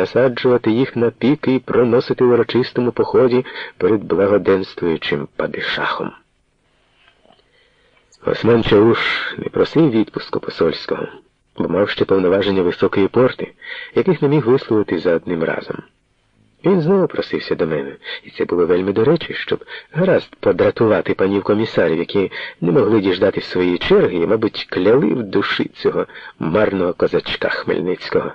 насаджувати їх на піки і проносити в урочистому поході перед благоденствуючим падишахом. Осман Чауш не просив відпуску посольського, бо мав ще повноваження високої порти, яких не міг висловити за одним разом. Він знову просився до мене, і це було вельми до речі, щоб гаразд подратувати панів комісарів, які не могли діждати своєї черги і, мабуть, кляли в душі цього марного козачка Хмельницького.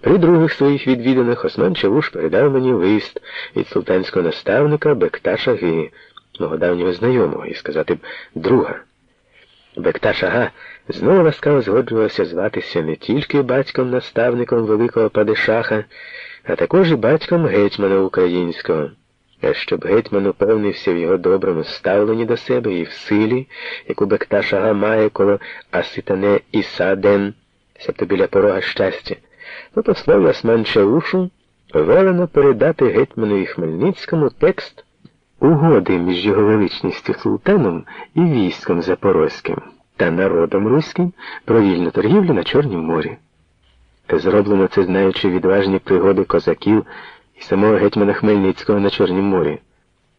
При других своїх відвіданах Осман Чавуш передав мені лист від султанського наставника Бекташа Ги, мого давнього знайомого, і сказати б, друга. Бекташ Ага знову ласкаво згоджувався зватися не тільки батьком-наставником великого падишаха, а також і батьком гетьмана українського. А щоб гетьман упевнився в його доброму ставленні до себе і в силі, яку Бекташ Ага має коло Аситане Ісаден, себто біля порога щастя, то послав Осман Чаушу велено передати гетьманові Хмельницькому текст угоди між його величністю султаном і військом Запорозьким та народом руським про вільну торгівлю на Чорнім морі. Зроблено це, знаючи відважні пригоди козаків і самого гетьмана Хмельницького на Чорнім морі,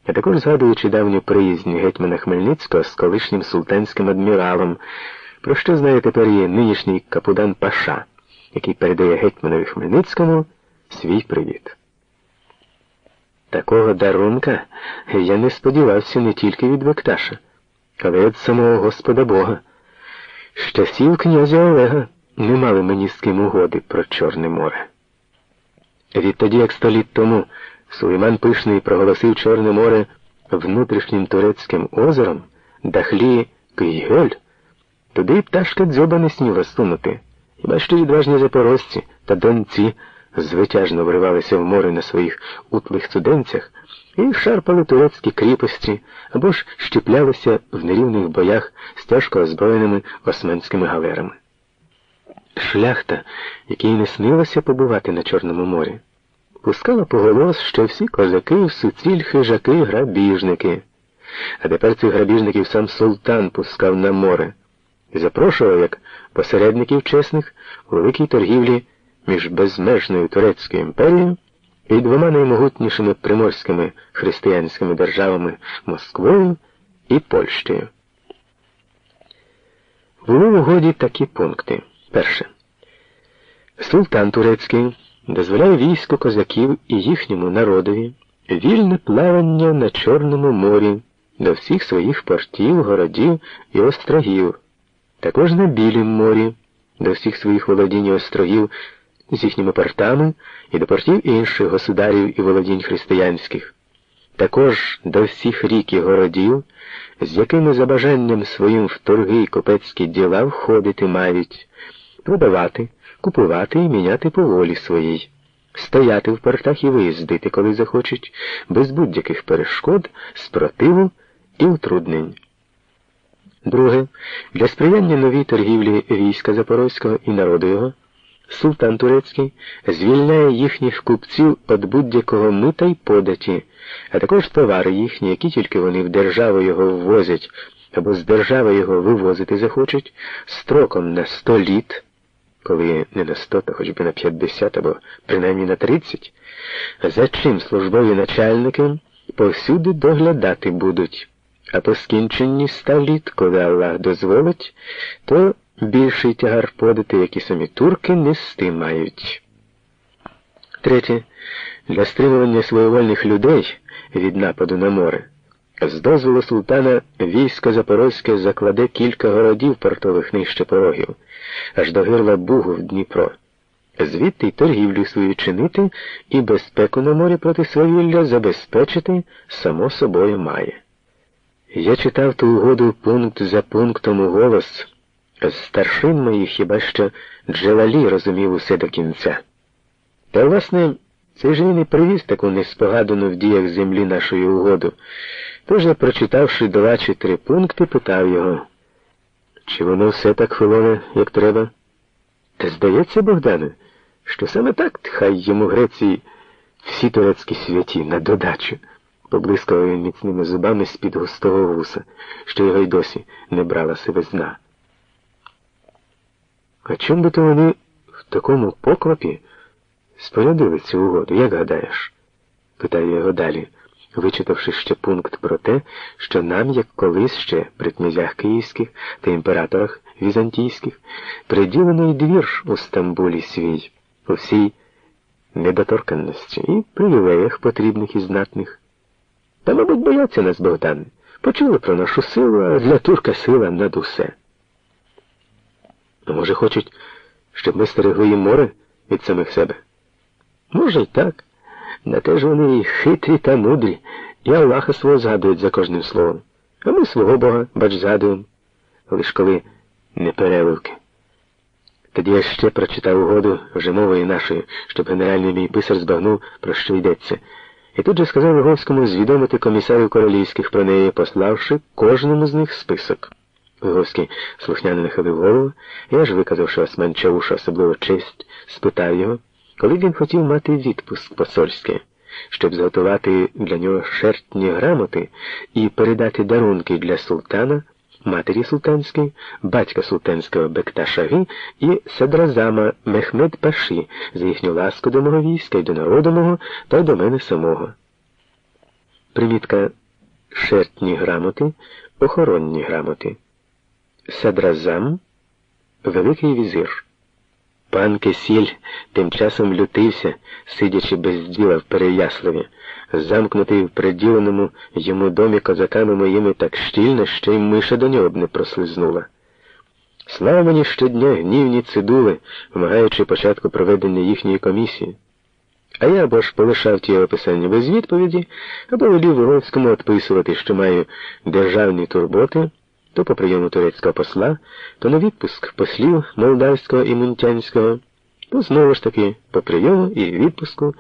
а також згадуючи давню приязнь гетьмана Хмельницького з колишнім султанським адміралом, про що знає тепер і нинішній капудан Паша, який передає гетьманові Хмельницькому свій привіт. Такого дарунка я не сподівався не тільки від Бекташа, але й від самого Господа Бога. З часів князя Олега не мали мені з ким угоди про Чорне море. Відтоді, як сто літ тому Сулейман Пишний проголосив Чорне море внутрішнім турецьким озером Дахлі Кийгель, туди пташка дзьоба не сміла сунути, хіба що відважні запорожці та донці звитяжно вривалися в море на своїх утлих цуденцях і шарпали турецькі кріпості або ж щеплялися в нерівних боях з тяжко озброєними османськими галерами. Шляхта, якій не снилося побувати на Чорному морі, пускала поголос, що всі козаки суціль хижаки грабіжники. А тепер цих грабіжників сам султан пускав на море запрошував як посередників чесних у великій торгівлі між безмежною Турецькою імперією і двома наймогутнішими приморськими християнськими державами Москвою і Польщею. Були в угоді такі пункти. Перше. Султан турецький дозволяє війську козаків і їхньому народові вільне плавання на Чорному морі до всіх своїх портів, городів і острогів, також на Білім морі, до всіх своїх володінь і острогів з їхніми портами і до портів інших государів і володінь християнських, також до всіх рік і городів, з якими за бажанням своїм в торги й копецькі діла входити мають, продавати, купувати і міняти по волі своїй, стояти в портах і виїздити, коли захочуть, без будь-яких перешкод, спротиву і утруднень. Друге, для сприяння новій торгівлі війська Запорозького і народу його. Султан Турецький звільняє їхніх купців від будь-якого мита й податі, а також товари їхні, які тільки вони в державу його ввозять або з держави його вивозити захочуть, строком на сто літ, коли не на сто, то хоч би на п'ятдесят або принаймні на тридцять, за чим службові начальники повсюди доглядати будуть. А по скінченні ста літ, коли Аллах дозволить, то більший тягар подати, які самі турки нести мають. Третє. Для стримування своєвольних людей від нападу на море. З дозволу султана військо Запорозьке закладе кілька городів портових нижче порогів, аж до гирла Бугу в Дніпро. Звідти й торгівлю свою чинити і безпеку на морі проти свавілля забезпечити само собою має. Я читав ту угоду пункт за пунктом у голос. Старшин моїх хіба що Джелалі розумів усе до кінця. Та, власне, цей ж він і привіз таку неспогадану в діях землі нашої угоду. Тож я, прочитавши два чи три пункти, питав його, чи воно все так хвилоне, як треба? Та здається, Богдане, що саме так хай йому Греції всі турецькі святі на додачу, поблискав він міцними зубами з-під густого вуса, що його й досі не брала сивизна. А чим би то вони в такому поквапі спорядили цю угоду, як гадаєш? питаю його далі, вичитавши ще пункт про те, що нам, як колись ще при князях київських та імператорах візантійських, приділено й двір у Стамбулі свій, у всій недоторканності і привілеях потрібних і знатних. Та, мабуть, бояться нас, Богдан. Почули про нашу силу, а для турка сила над усе. А може, хочуть, щоб ми стерегли їм море від самих себе? Може, й так. На те ж вони і хитрі та мудрі, і Аллаха свого згадують за кожним словом. А ми свого Бога, бач, згадуємо, лиш коли не переливки. Тоді я ще прочитав угоду вже мовою нашою, щоб генеральний мій писар збагнув, про що йдеться. І тут же сказав Виговському звідомити комісарів королівських про неї, пославши кожному з них список. Виговський слухняно нахилив голову, я ж виказав, що Осман Чауша особливо честь, спитав його, коли він хотів мати відпуск посольський, щоб зготувати для нього шертні грамоти і передати дарунки для султана, матері султанської, батька султанського Бекташаги і Садразама Мехмед Паші за їхню ласку до мого війська і до народу мого та до мене самого. Примітка шертні грамоти, охоронні грамоти. Садразам Великий візир. Пан Кисіль тим часом лютився, сидячи без діла в Переяславі, замкнутий в приділеному йому домі козаками моїми так щільно, що й миша до нього б не прослизнула. Слава мені щодня гнівні цидули, вимагаючи початку проведення їхньої комісії. А я або ж полишав ті описання без відповіді, або велів Виговському відписувати, що маю державні турботи то по прийому турецького посла, то на відпуск послів молдавського і мунтянського, то знову ж таки по прийому і відпуску